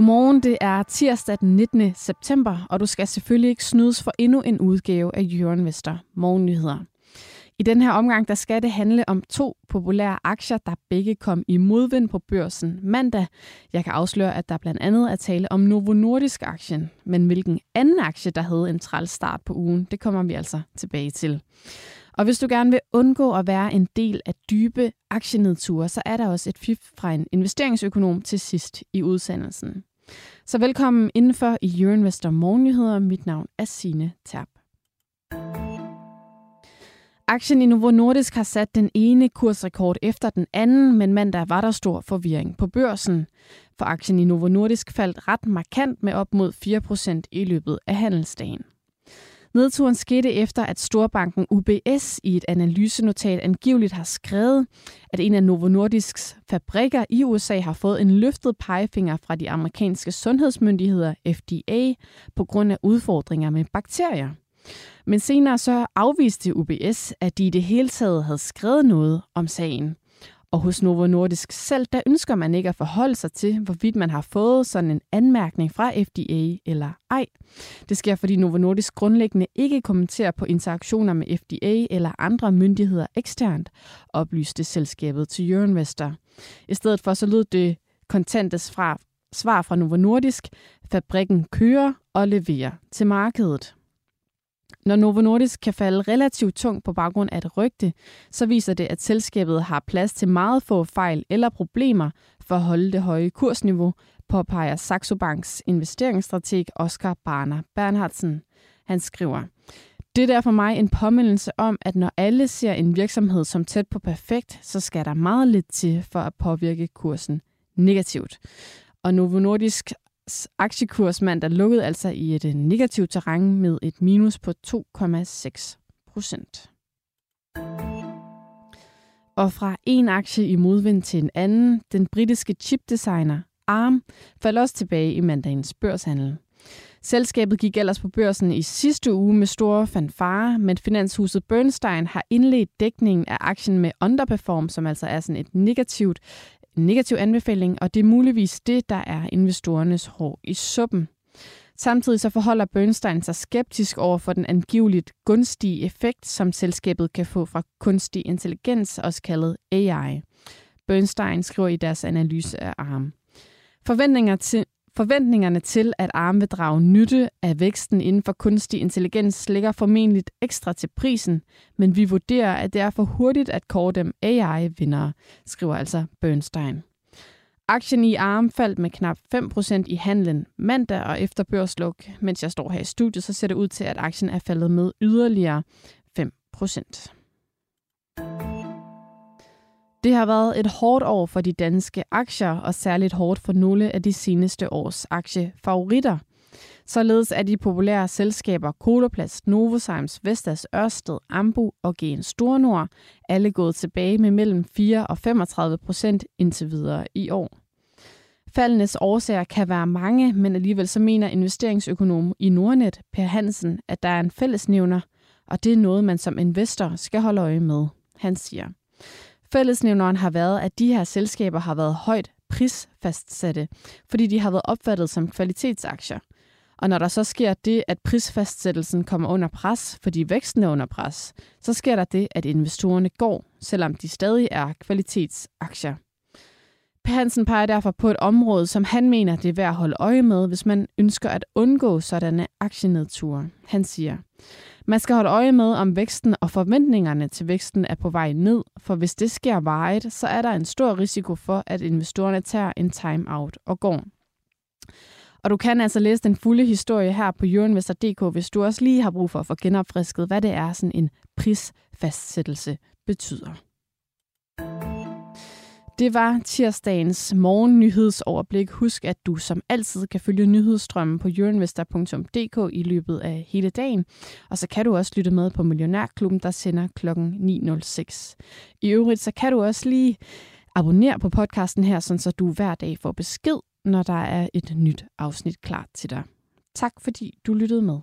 Godmorgen, det er tirsdag den 19. september, og du skal selvfølgelig ikke snydes for endnu en udgave af Jørgen Vester Morgennyheder. I den her omgang der skal det handle om to populære aktier, der begge kom i modvind på børsen mandag. Jeg kan afsløre, at der blandt andet er tale om Novo Nordisk aktien, men hvilken anden aktie, der havde en træl start på ugen, det kommer vi altså tilbage til. Og hvis du gerne vil undgå at være en del af dybe aktienedture, så er der også et fif fra en investeringsøkonom til sidst i udsendelsen. Så velkommen indenfor i Euroinvestor Morgennyheder. Mit navn er Sine Terp. Aktien i Novo Nordisk har sat den ene kursrekord efter den anden, men mandag var der stor forvirring på børsen. For aktien i Novo Nordisk faldt ret markant med op mod 4% i løbet af handelsdagen. Nedturen skete efter, at storbanken UBS i et analysenotat angiveligt har skrevet, at en af Novo Nordisks fabrikker i USA har fået en løftet pegefinger fra de amerikanske sundhedsmyndigheder FDA på grund af udfordringer med bakterier. Men senere så afviste UBS, at de i det hele taget havde skrevet noget om sagen. Og hos Novo Nordisk selv, der ønsker man ikke at forholde sig til, hvorvidt man har fået sådan en anmærkning fra FDA eller ej. Det sker, fordi Novo Nordisk grundlæggende ikke kommenterer på interaktioner med FDA eller andre myndigheder eksternt, oplyste selskabet til Euroinvestor. I stedet for så lød det kontentes fra svar fra Novo Nordisk, fabrikken kører og leverer til markedet. Når Novo Nordisk kan falde relativt tungt på baggrund af et rygte, så viser det, at selskabet har plads til meget få fejl eller problemer for at holde det høje kursniveau, påpeger Saxo Banks investeringsstrateg Oscar Barner Bernhardsen. Han skriver, det er for mig en påmindelse om, at når alle ser en virksomhed som tæt på perfekt, så skal der meget lidt til for at påvirke kursen negativt. Og Novo Nordisk aktiekurs mandag lukkede altså i et øh, negativt terræn med et minus på 2,6 procent. Og fra en aktie i modvind til en anden, den britiske chipdesigner ARM faldt også tilbage i mandagens børshandel. Selskabet gik ellers på børsen i sidste uge med store fanfare, men finanshuset Bernstein har indledt dækningen af aktien med underperform, som altså er sådan et negativt negativ anbefaling, og det er muligvis det, der er investorernes hår i suppen. Samtidig så forholder Bernstein sig skeptisk over for den angiveligt gunstige effekt, som selskabet kan få fra kunstig intelligens, også kaldet AI. Bernstein skriver i deres analyse af ARM. Forventninger til, Forventningerne til, at ARM vil drage nytte af væksten inden for kunstig intelligens, ligger formentlig ekstra til prisen, men vi vurderer, at det er for hurtigt at kåre dem AI-vindere, skriver altså Bernstein. Aktien i ARM faldt med knap 5% i handlen mandag og efter børsluk. Mens jeg står her i studiet, så ser det ud til, at aktien er faldet med yderligere 5%. Det har været et hårdt år for de danske aktier, og særligt hårdt for nogle af de seneste års aktiefavoritter. Således er de populære selskaber Koloplast, Novozymes, Vestas, Ørsted, Ambu og Gen Stornord alle gået tilbage med mellem 4 og 35 procent indtil videre i år. Faldenes årsager kan være mange, men alligevel så mener investeringsøkonom i Nordnet, Per Hansen, at der er en fællesnævner, og det er noget, man som investor skal holde øje med. Han siger, Fællesnævneren har været, at de her selskaber har været højt prisfastsatte, fordi de har været opfattet som kvalitetsaktier. Og når der så sker det, at prisfastsættelsen kommer under pres, fordi væksten er under pres, så sker der det, at investorerne går, selvom de stadig er kvalitetsaktier. Per Hansen peger derfor på et område, som han mener, det er værd at holde øje med, hvis man ønsker at undgå sådanne aktienedture. Han siger, man skal holde øje med, om væksten og forventningerne til væksten er på vej ned, for hvis det sker vejet, så er der en stor risiko for, at investorerne tager en time-out og går. Og du kan altså læse den fulde historie her på euroinvestor.dk, hvis du også lige har brug for at få genopfrisket, hvad det er, sådan en prisfastsættelse betyder. Det var tirsdagens morgennyhedsoverblik. Husk, at du som altid kan følge nyhedsstrømmen på euroinvestor.dk i løbet af hele dagen. Og så kan du også lytte med på Millionærklubben, der sender kl. 9.06. I øvrigt, så kan du også lige abonnere på podcasten her, så du hver dag får besked, når der er et nyt afsnit klar til dig. Tak fordi du lyttede med.